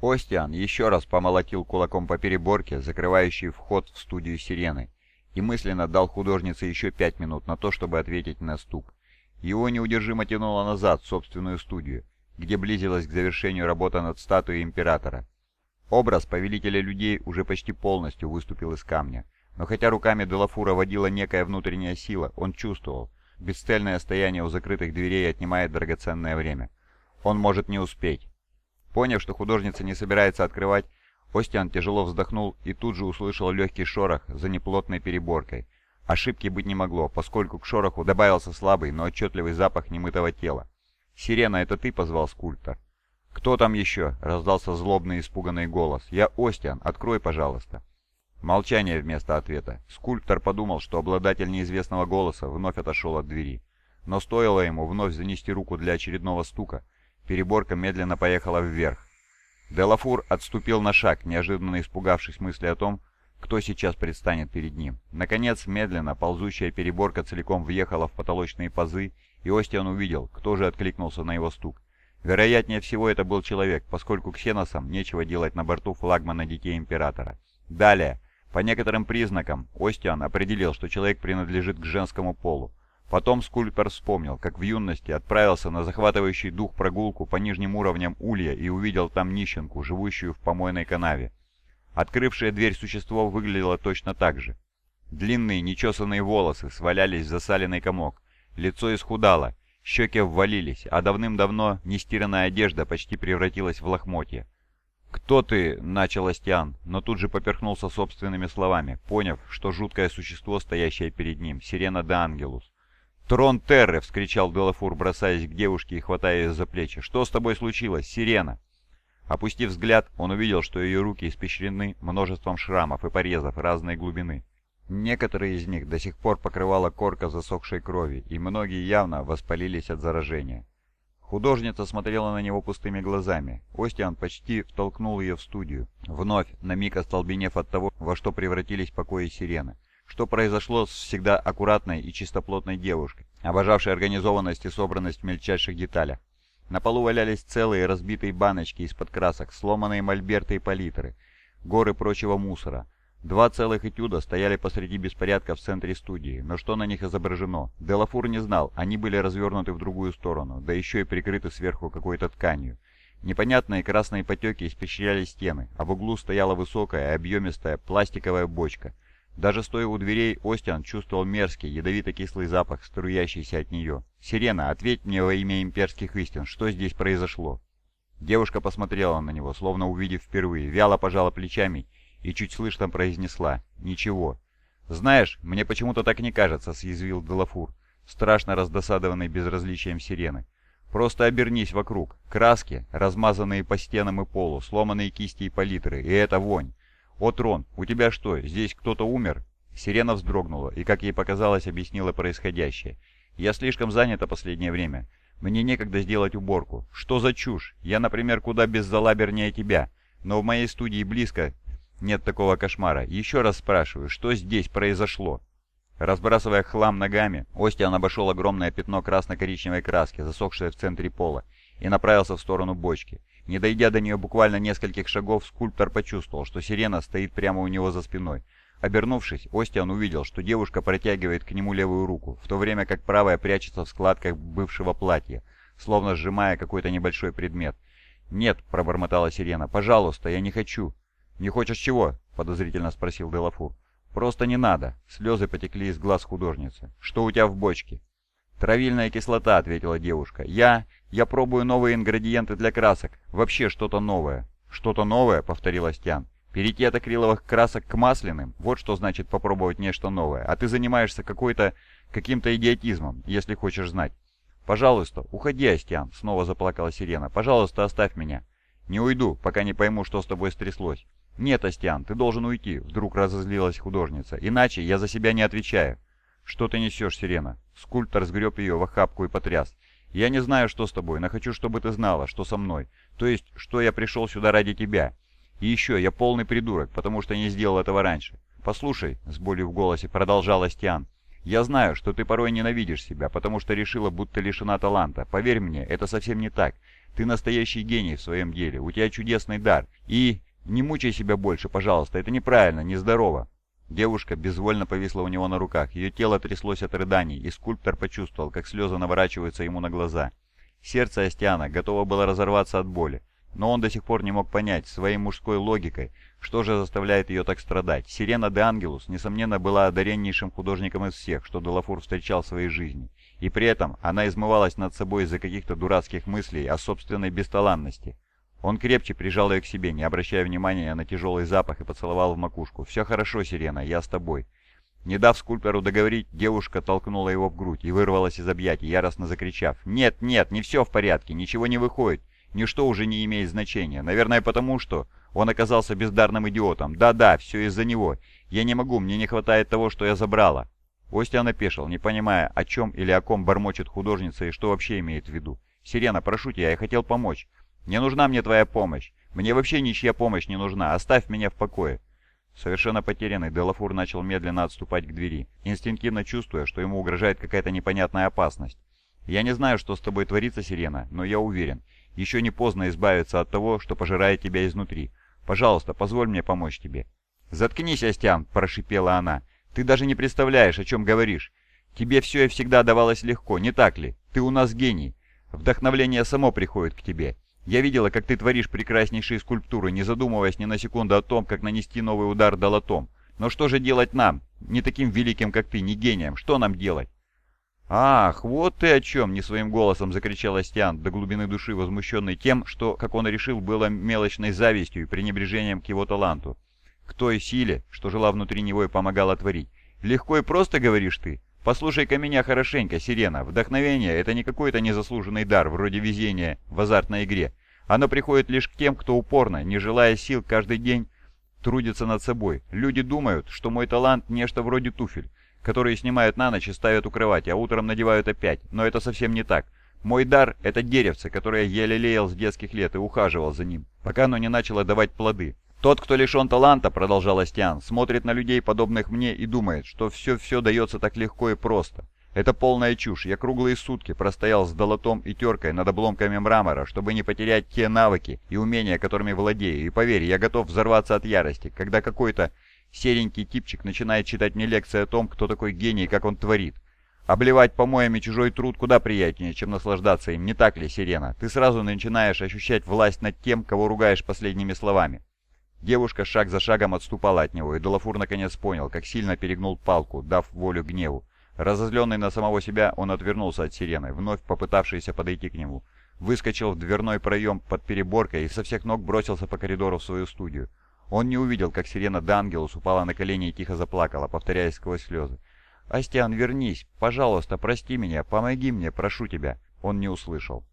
Остиан еще раз помолотил кулаком по переборке, закрывающей вход в студию «Сирены», и мысленно дал художнице еще пять минут на то, чтобы ответить на стук. Его неудержимо тянуло назад в собственную студию, где близилась к завершению работа над статуей императора. Образ повелителя людей уже почти полностью выступил из камня, но хотя руками Делафура водила некая внутренняя сила, он чувствовал, бесцельное стояние у закрытых дверей отнимает драгоценное время. Он может не успеть. Поняв, что художница не собирается открывать, Остиан тяжело вздохнул и тут же услышал легкий шорох за неплотной переборкой. Ошибки быть не могло, поскольку к шороху добавился слабый, но отчетливый запах немытого тела. «Сирена, это ты?» — позвал скульптор. «Кто там еще?» — раздался злобный испуганный голос. «Я Остиан, открой, пожалуйста». Молчание вместо ответа. Скульптор подумал, что обладатель неизвестного голоса вновь отошел от двери. Но стоило ему вновь занести руку для очередного стука, Переборка медленно поехала вверх. Делафур отступил на шаг, неожиданно испугавшись мысли о том, кто сейчас предстанет перед ним. Наконец, медленно ползущая переборка целиком въехала в потолочные пазы, и Остиан увидел, кто же откликнулся на его стук. Вероятнее всего, это был человек, поскольку ксеносам нечего делать на борту флагмана Детей Императора. Далее, по некоторым признакам, Остиан определил, что человек принадлежит к женскому полу. Потом скульптор вспомнил, как в юности отправился на захватывающий дух прогулку по нижним уровням Улья и увидел там нищенку, живущую в помойной канаве. Открывшее дверь существо выглядело точно так же. Длинные нечесанные волосы свалялись в засаленный комок, лицо исхудало, щеки ввалились, а давным-давно нестиранная одежда почти превратилась в лохмотья. «Кто ты?» — начал Астиан, но тут же поперхнулся собственными словами, поняв, что жуткое существо, стоящее перед ним, сирена де Ангелус. «Трон Терры!» — вскричал Делафур, бросаясь к девушке и хватая ее за плечи. «Что с тобой случилось, сирена?» Опустив взгляд, он увидел, что ее руки испещрены множеством шрамов и порезов разной глубины. Некоторые из них до сих пор покрывала корка засохшей крови, и многие явно воспалились от заражения. Художница смотрела на него пустыми глазами. Остиан почти втолкнул ее в студию, вновь на миг остолбенев от того, во что превратились покои сирены что произошло с всегда аккуратной и чистоплотной девушкой, обожавшей организованность и собранность в мельчайших деталях. На полу валялись целые разбитые баночки из-под красок, сломанные мольберты и палитры, горы прочего мусора. Два целых этюда стояли посреди беспорядка в центре студии, но что на них изображено? Делафур не знал, они были развернуты в другую сторону, да еще и прикрыты сверху какой-то тканью. Непонятные красные потеки испещряли стены, а в углу стояла высокая, объемистая пластиковая бочка – даже стоя у дверей, Остиан чувствовал мерзкий, ядовито-кислый запах, струящийся от нее. «Сирена, ответь мне во имя имперских истин, что здесь произошло?» Девушка посмотрела на него, словно увидев впервые, вяло пожала плечами и чуть слышно произнесла «Ничего». «Знаешь, мне почему-то так не кажется», — съязвил Делафур, страшно раздосадованный безразличием сирены. «Просто обернись вокруг. Краски, размазанные по стенам и полу, сломанные кисти и палитры, и эта вонь. «О, Трон, у тебя что, здесь кто-то умер?» Сирена вздрогнула и, как ей показалось, объяснила происходящее. «Я слишком занята последнее время. Мне некогда сделать уборку. Что за чушь? Я, например, куда беззалабернее тебя. Но в моей студии близко нет такого кошмара. Еще раз спрашиваю, что здесь произошло?» Разбрасывая хлам ногами, Остиан обошел огромное пятно красно-коричневой краски, засохшее в центре пола, и направился в сторону бочки. Не дойдя до нее буквально нескольких шагов, скульптор почувствовал, что сирена стоит прямо у него за спиной. Обернувшись, Остиан увидел, что девушка протягивает к нему левую руку, в то время как правая прячется в складках бывшего платья, словно сжимая какой-то небольшой предмет. «Нет», — пробормотала сирена, — «пожалуйста, я не хочу». «Не хочешь чего?» — подозрительно спросил Делафур. «Просто не надо». Слезы потекли из глаз художницы. «Что у тебя в бочке?» «Травильная кислота», — ответила девушка. «Я... я пробую новые ингредиенты для красок. Вообще что-то новое». «Что-то новое?» — повторил Астян. «Перейти от акриловых красок к масляным? Вот что значит попробовать нечто новое. А ты занимаешься какой-то... каким-то идиотизмом, если хочешь знать». «Пожалуйста, уходи, Астян», — снова заплакала Сирена. «Пожалуйста, оставь меня». «Не уйду, пока не пойму, что с тобой стряслось». «Нет, Астян, ты должен уйти», — вдруг разозлилась художница. «Иначе я за себя не отвечаю». «Что ты несешь, Сирена?» Скульптор сгреб ее в охапку и потряс. «Я не знаю, что с тобой, но хочу, чтобы ты знала, что со мной. То есть, что я пришел сюда ради тебя. И еще, я полный придурок, потому что не сделал этого раньше. Послушай», — с болью в голосе продолжал Астиан, — Я знаю, что ты порой ненавидишь себя, потому что решила, будто лишена таланта. Поверь мне, это совсем не так. Ты настоящий гений в своем деле, у тебя чудесный дар. И не мучай себя больше, пожалуйста, это неправильно, нездорово». Девушка безвольно повисла у него на руках, ее тело тряслось от рыданий, и скульптор почувствовал, как слезы наворачиваются ему на глаза. Сердце Астиана готово было разорваться от боли, но он до сих пор не мог понять своей мужской логикой, что же заставляет ее так страдать. Сирена де Ангелус, несомненно, была одареннейшим художником из всех, что Делафур встречал в своей жизни, и при этом она измывалась над собой из-за каких-то дурацких мыслей о собственной бесталанности. Он крепче прижал ее к себе, не обращая внимания на тяжелый запах, и поцеловал в макушку. «Все хорошо, Сирена, я с тобой». Не дав скульптору договорить, девушка толкнула его в грудь и вырвалась из объятий, яростно закричав. «Нет, нет, не все в порядке, ничего не выходит, ничто уже не имеет значения. Наверное, потому что он оказался бездарным идиотом. Да-да, все из-за него. Я не могу, мне не хватает того, что я забрала». Остиан опешил, не понимая, о чем или о ком бормочет художница и что вообще имеет в виду. «Сирена, прошу тебя, я хотел помочь. «Не нужна мне твоя помощь. Мне вообще ничья помощь не нужна. Оставь меня в покое». Совершенно потерянный, Делафур начал медленно отступать к двери, инстинктивно чувствуя, что ему угрожает какая-то непонятная опасность. «Я не знаю, что с тобой творится, Сирена, но я уверен, еще не поздно избавиться от того, что пожирает тебя изнутри. Пожалуйста, позволь мне помочь тебе». «Заткнись, Астян!» – прошипела она. «Ты даже не представляешь, о чем говоришь. Тебе все и всегда давалось легко, не так ли? Ты у нас гений. Вдохновление само приходит к тебе. Я видела, как ты творишь прекраснейшие скульптуры, не задумываясь ни на секунду о том, как нанести новый удар долотом. Но что же делать нам, не таким великим, как ты, не гением? Что нам делать?» «Ах, вот ты о чем!» — не своим голосом закричал Астиан, до глубины души возмущенный тем, что, как он решил, было мелочной завистью и пренебрежением к его таланту. К той силе, что жила внутри него и помогала творить. «Легко и просто, говоришь ты? Послушай-ка меня хорошенько, Сирена. Вдохновение — это не какой-то незаслуженный дар, вроде везения в азартной игре. Оно приходит лишь к тем, кто упорно, не желая сил, каждый день трудится над собой. Люди думают, что мой талант — нечто вроде туфель, которые снимают на ночь и ставят укрывать, а утром надевают опять. Но это совсем не так. Мой дар — это деревце, которое я лелеял с детских лет и ухаживал за ним, пока оно не начало давать плоды. «Тот, кто лишен таланта, — продолжал Астиан, — смотрит на людей, подобных мне, и думает, что все-все дается так легко и просто. Это полная чушь. Я круглые сутки простоял с долотом и теркой над обломками мрамора, чтобы не потерять те навыки и умения, которыми владею. И поверь, я готов взорваться от ярости, когда какой-то серенький типчик начинает читать мне лекции о том, кто такой гений и как он творит. Обливать помоями чужой труд куда приятнее, чем наслаждаться им, не так ли, Сирена? Ты сразу начинаешь ощущать власть над тем, кого ругаешь последними словами. Девушка шаг за шагом отступала от него, и Долафур наконец понял, как сильно перегнул палку, дав волю гневу. Разозленный на самого себя, он отвернулся от сирены, вновь попытавшейся подойти к нему. Выскочил в дверной проем под переборкой и со всех ног бросился по коридору в свою студию. Он не увидел, как сирена Дангелус упала на колени и тихо заплакала, повторяя сквозь слезы. «Астиан, вернись! Пожалуйста, прости меня! Помоги мне, прошу тебя!» Он не услышал.